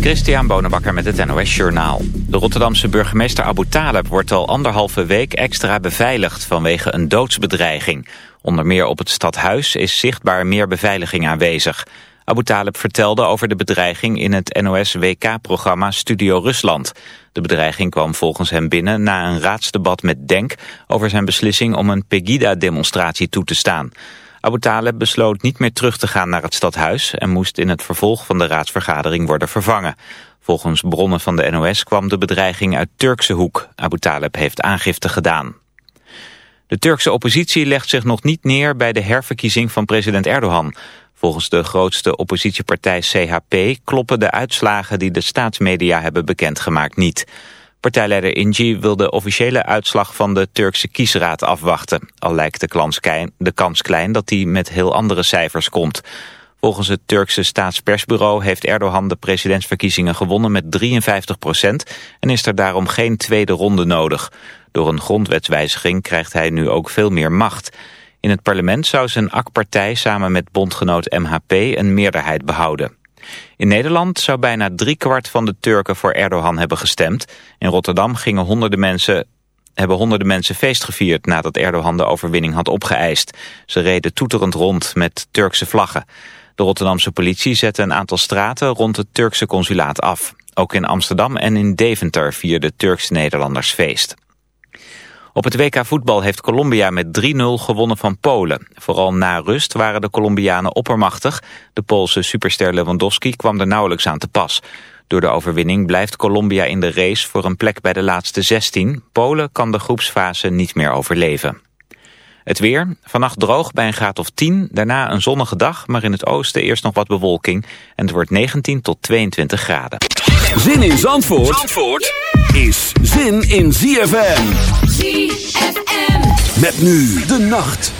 Christian Bonenbakker met het NOS Journaal. De Rotterdamse burgemeester Abu Taleb wordt al anderhalve week extra beveiligd vanwege een doodsbedreiging. Onder meer op het stadhuis is zichtbaar meer beveiliging aanwezig. Abu Taleb vertelde over de bedreiging in het NOS-WK-programma Studio Rusland. De bedreiging kwam volgens hem binnen na een raadsdebat met Denk... over zijn beslissing om een Pegida-demonstratie toe te staan. Abu Taleb besloot niet meer terug te gaan naar het stadhuis... en moest in het vervolg van de raadsvergadering worden vervangen. Volgens bronnen van de NOS kwam de bedreiging uit Turkse hoek. Abu Taleb heeft aangifte gedaan. De Turkse oppositie legt zich nog niet neer bij de herverkiezing van president Erdogan. Volgens de grootste oppositiepartij CHP kloppen de uitslagen die de staatsmedia hebben bekendgemaakt niet. Partijleider Inci wil de officiële uitslag van de Turkse kiesraad afwachten. Al lijkt de kans, klein, dat hij met heel andere cijfers komt. Volgens het Turkse staatspersbureau heeft Erdogan de presidentsverkiezingen gewonnen met 53 procent en is er daarom geen tweede ronde nodig. Door een grondwetswijziging krijgt hij nu ook veel meer macht. In het parlement zou zijn AK-partij samen met bondgenoot MHP een meerderheid behouden. In Nederland zou bijna driekwart van de Turken voor Erdogan hebben gestemd. In Rotterdam gingen honderden mensen, hebben honderden mensen feest gevierd nadat Erdogan de overwinning had opgeëist. Ze reden toeterend rond met Turkse vlaggen. De Rotterdamse politie zette een aantal straten rond het Turkse consulaat af. Ook in Amsterdam en in Deventer vierden Turks Nederlanders feest. Op het WK voetbal heeft Colombia met 3-0 gewonnen van Polen. Vooral na rust waren de Colombianen oppermachtig. De Poolse superster Lewandowski kwam er nauwelijks aan te pas. Door de overwinning blijft Colombia in de race voor een plek bij de laatste 16. Polen kan de groepsfase niet meer overleven. Het weer, vannacht droog bij een graad of 10, daarna een zonnige dag, maar in het oosten eerst nog wat bewolking. En het wordt 19 tot 22 graden. Zin in Zandvoort, Zandvoort is zin in ZFM. ZFM. Met nu de nacht.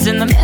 say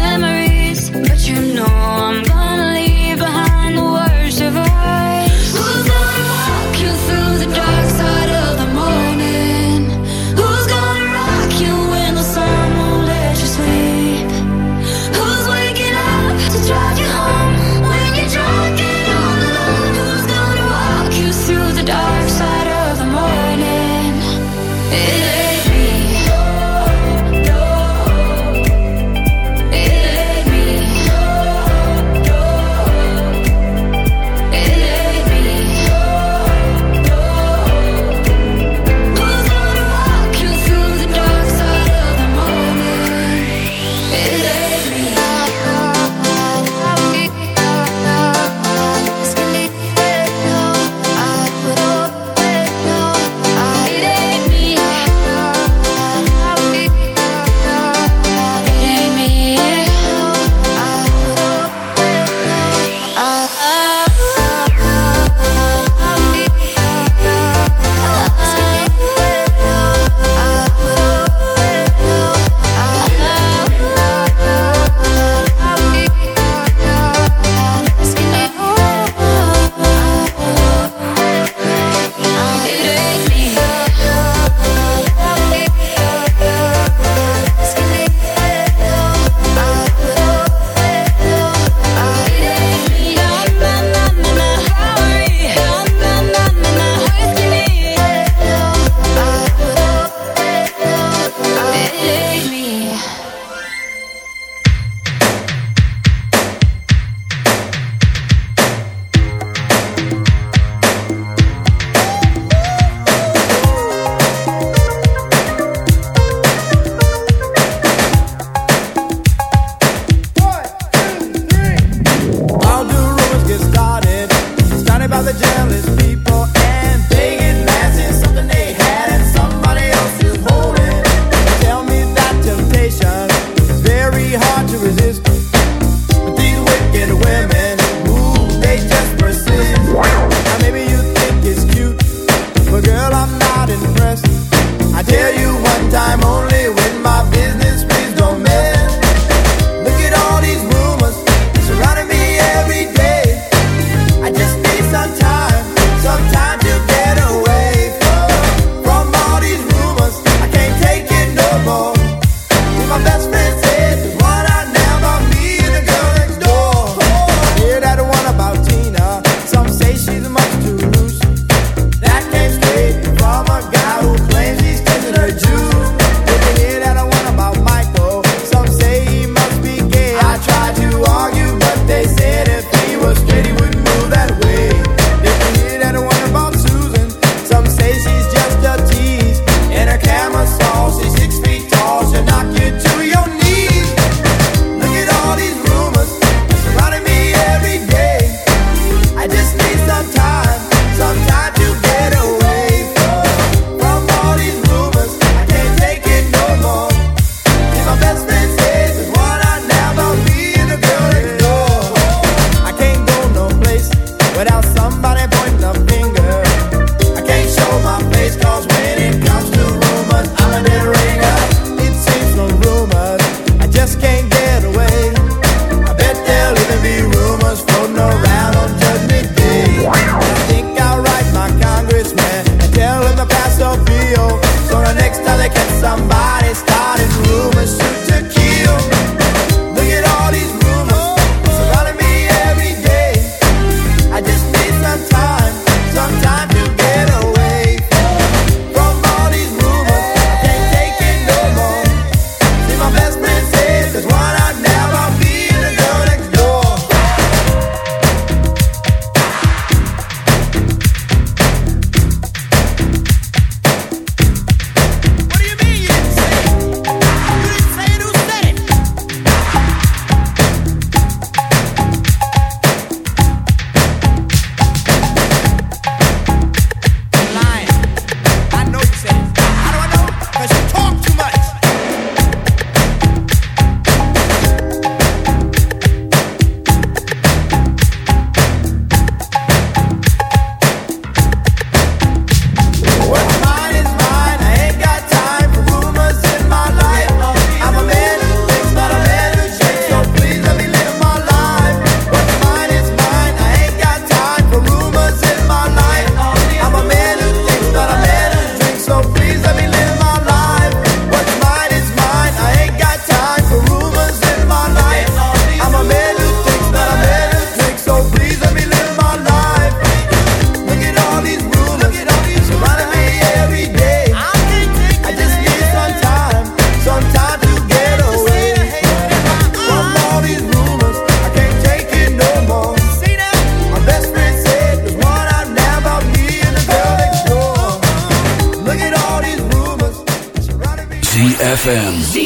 ZFM.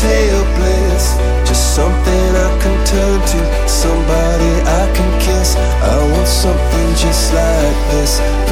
tale bliss. Just something I can turn to, somebody I can kiss. I want something just like this.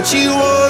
that you want.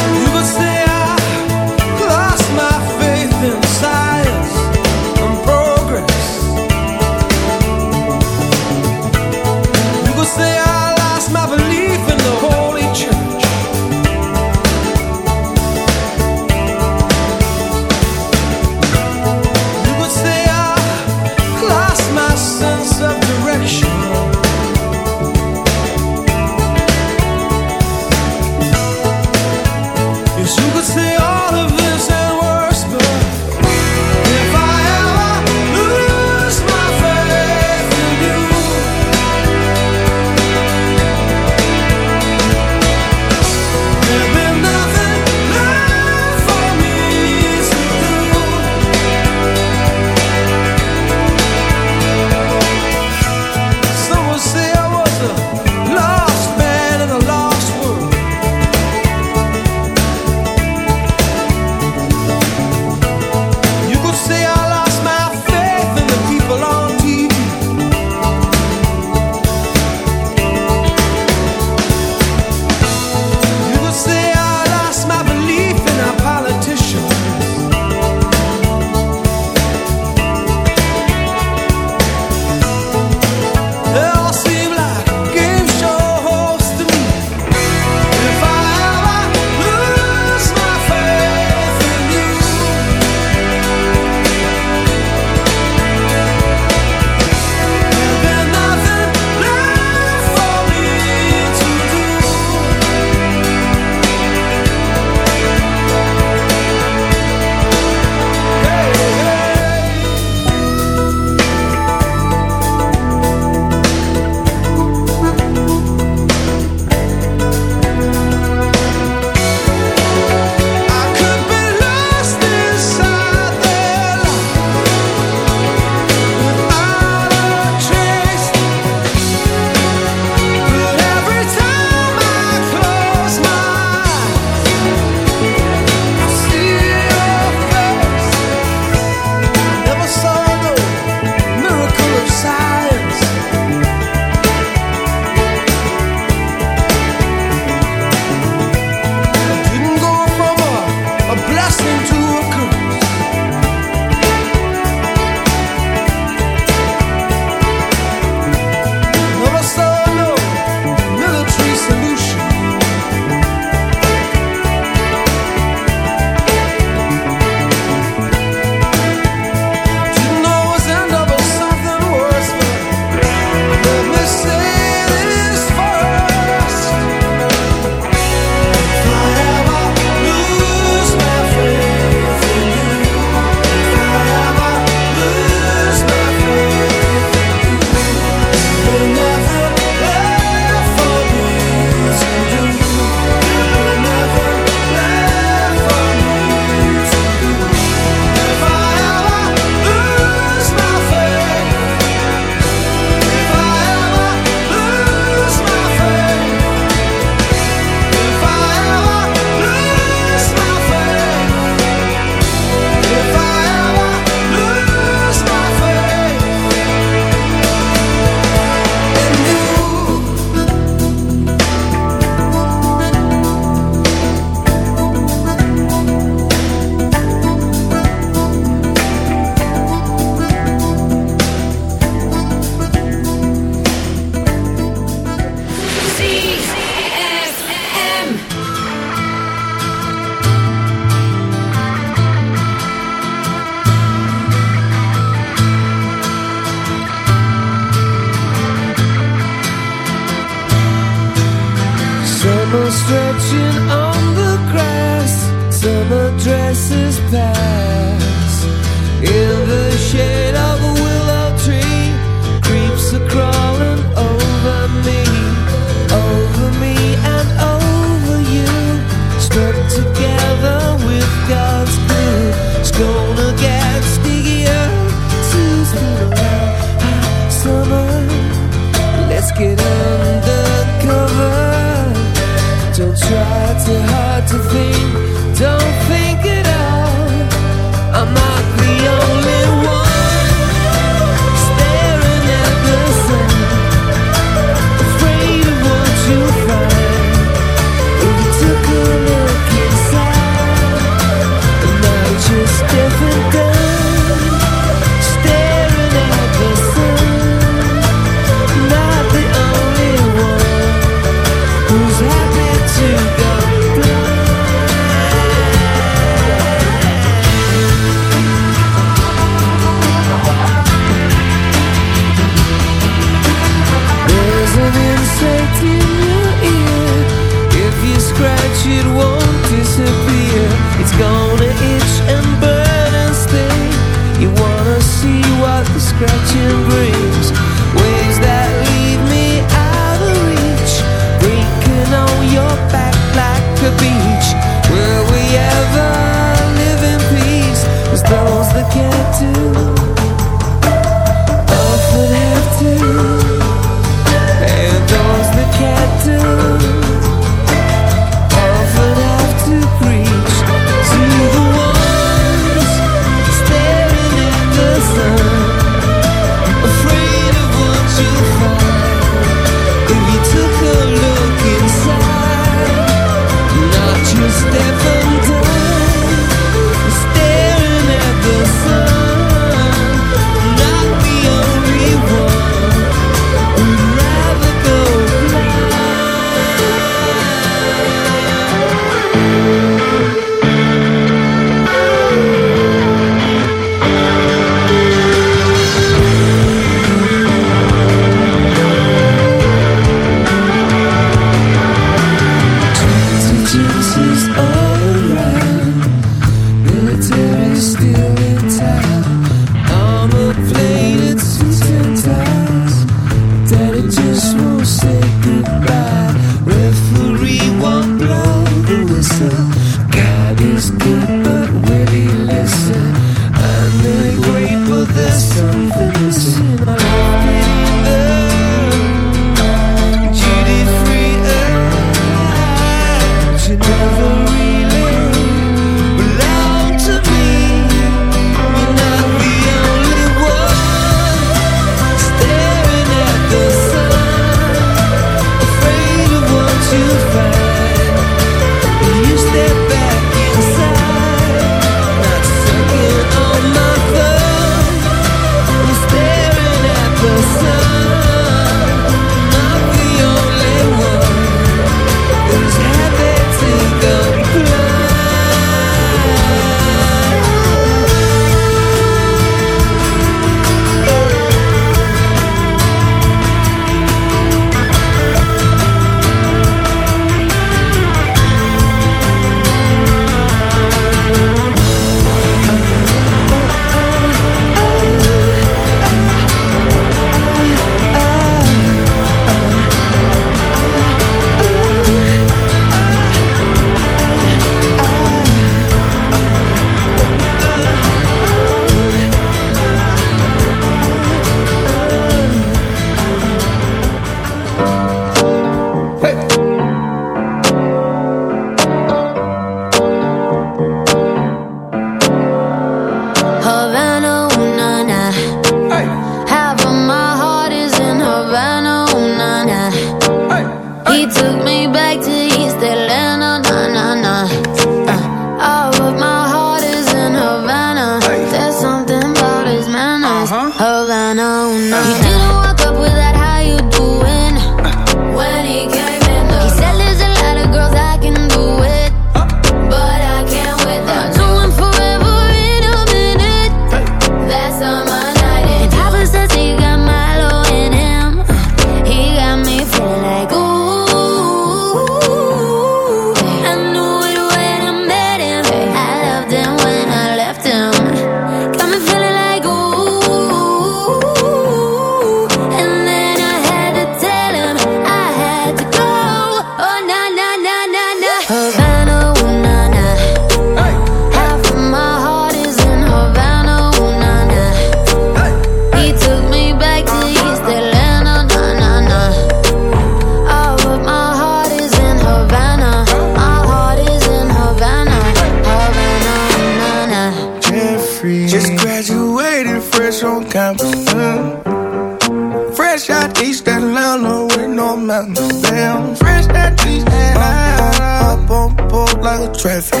traffic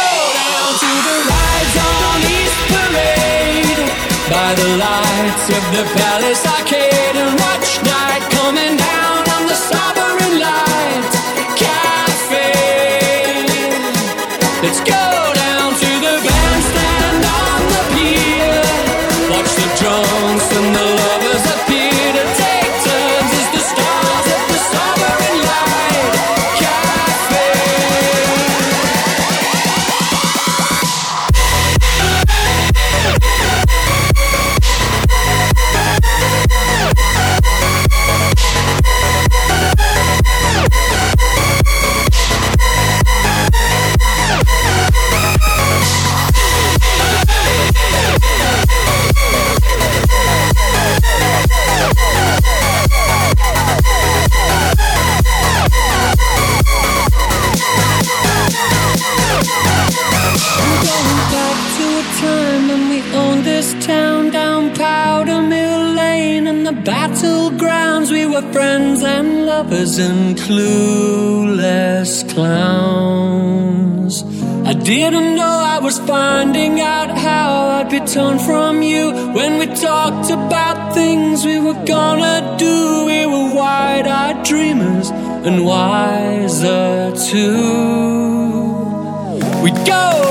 by the lights of the Palace. Arcade and the time when we owned this town down Powder Mill Lane and the battlegrounds. We were friends and lovers and clueless clowns. I didn't know I was finding out how I'd be torn from you when we talked about things we were gonna do. We were wide eyed dreamers and wiser too. We'd go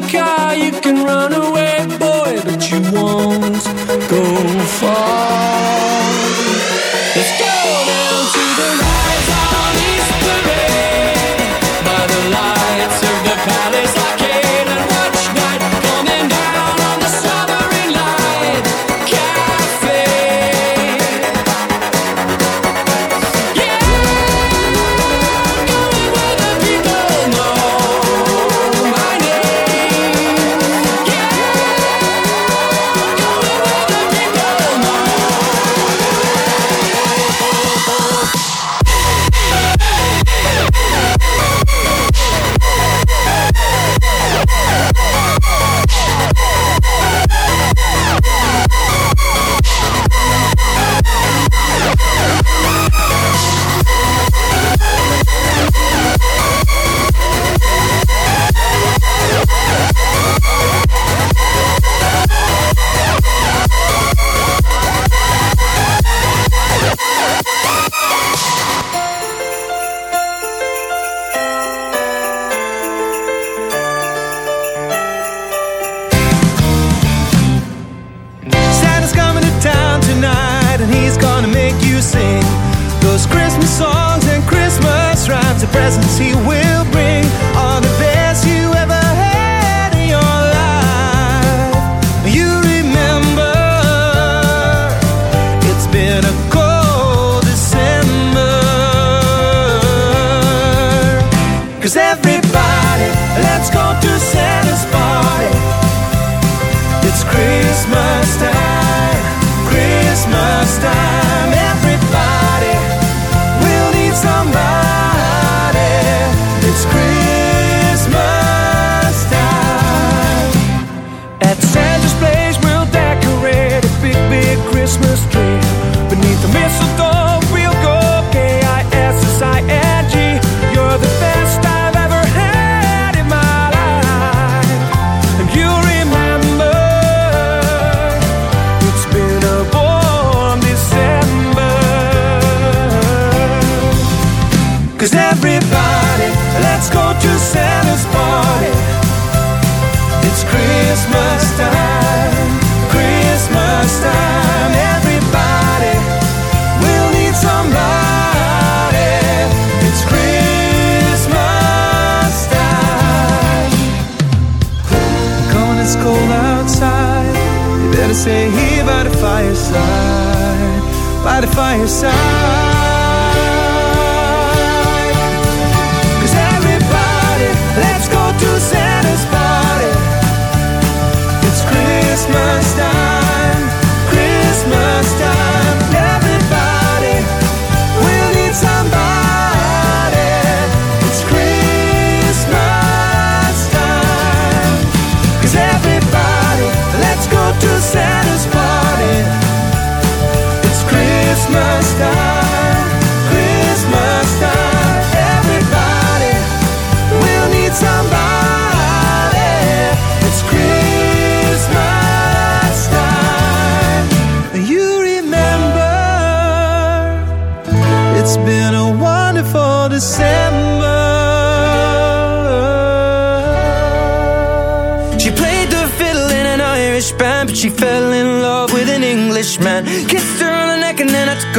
car, you can run away. side, by the fireside.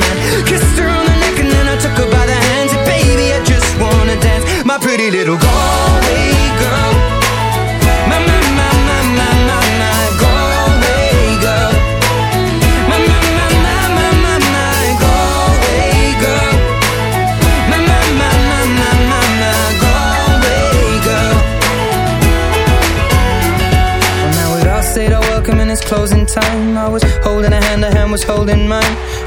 Englishman. Kissed her on the neck and then I took her by the hands. And baby, I just wanna dance, my pretty little Galway girl. My, my, my, my, my, my, my Galway girl. My, my, my, my, my, my, my Galway girl. My, my, my, my, my, my, my Galway girl. Well, now we'd all said our welcome and it's closing time. I was holding a hand, a hand was holding mine.